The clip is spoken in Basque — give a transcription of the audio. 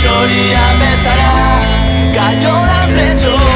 txoria bezala Gaiola bretzo